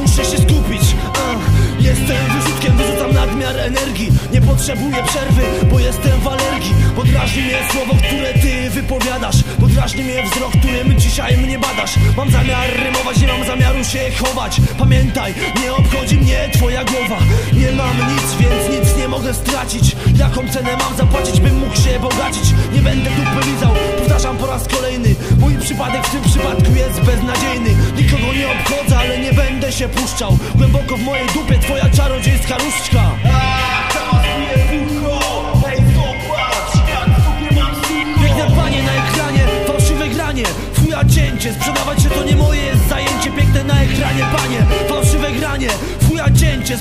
muszę się skupić. Uh, Jestem wyrzutkiem, wyrzucam nadmiar energii. Nie potrzebuję przerwy, bo jestem w alergii. Podrażni mnie słowo, które ty wypowiadasz. Podrażni mnie wzrok, którym dzisiaj mnie badasz. Mam zamiar rymować, nie mam zamiaru się chować. Pamiętaj, nie obchodzi mnie twoja głowa. Nie mam nic, więc nic nie mogę stracić. Jaką cenę mam zapłacić, bym mógł się bogacić? Nie będę dupy lizał, powtarzam po raz kolejny. Mój przypadek w tym przypadku jest beznadziejny. Nikogo nie obchodzę, ale nie będę się puszczał Głęboko w mojej dupie. Twoja czarodziejska różdżka. Fuja cięcie, sprzedawać się to nie moje. Jest zajęcie Piękne na ekranie panie, fałszywe granie. Fuja cięcie,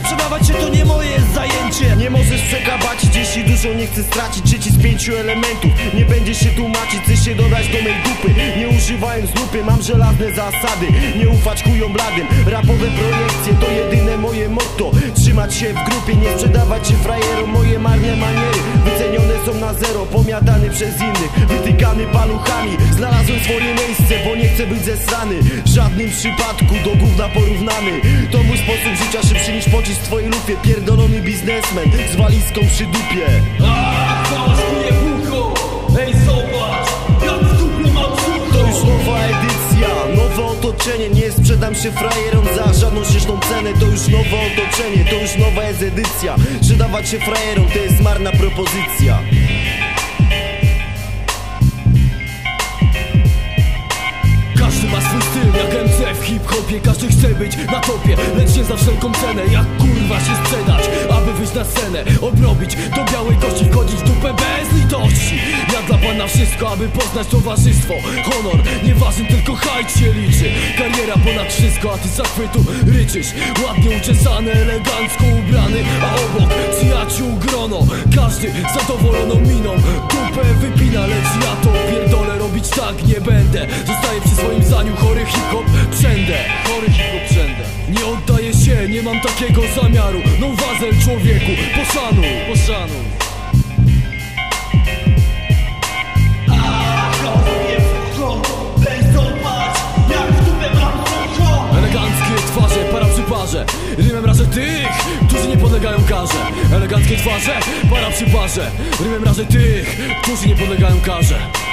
przekabacić, jeśli dużo nie chcesz stracić Trzeci z pięciu elementów, nie będziesz się tłumaczyć Chcesz się dodać do mej dupy, nie używając lupy Mam żelazne zasady, nie ufać chujom bladym. Rapowe projekcje to jedyne moje motto. Trzymać się w grupie, nie sprzedawać się frajerom. Moje marne maniery, wycenione są na zero. Pomiatany przez innych, wytykany paluchami. Znalazłem swoje miejsce, bo nie chcę być zesrany. W żadnym przypadku do gówna porównany. To mój sposób życia szybszy niż pocisk w twojej lufie. Pierdolony biznesmen z walizką przy dupie. Hałasuje bucho, ej zobacz Jak w dupie mam To już nowa edycja, nowe otoczenie. Nie sprzedam się frajerom za żadną śmieszną cenę. To już nowe otoczenie, to już nowa jest edycja. Sprzedawać się frajerom to jest marna propozycja Każdy chce być na topie, lecz nie za wszelką cenę. Jak kurwa się sprzedać, aby wyjść na scenę? Obrobić do białej kości, wchodzić w dupę bez litości. Ja dla pana wszystko, aby poznać towarzystwo. Honor, nieważny, tylko hajt się liczy. Kariera ponad wszystko, a ty zachwytu ryczysz. Ładnie uczesany, elegancko ubrany A obok przyjaciół grono. Każdy zadowoloną miną Dupę wypina, lecz ja to pierdolę Robić tak nie będę Zostaję przy swoim zdaniu, chory hip-hop przędę. Chory hip-hop przędę. Nie oddaję się, nie mam takiego zamiaru. No wazel człowieku, poszanuj, poszanuj. Twarze, Rymem rażę tych, którzy nie podlegają karze. Eleganckie twarze, para przy parze Rymem rażę tych, którzy nie podlegają karze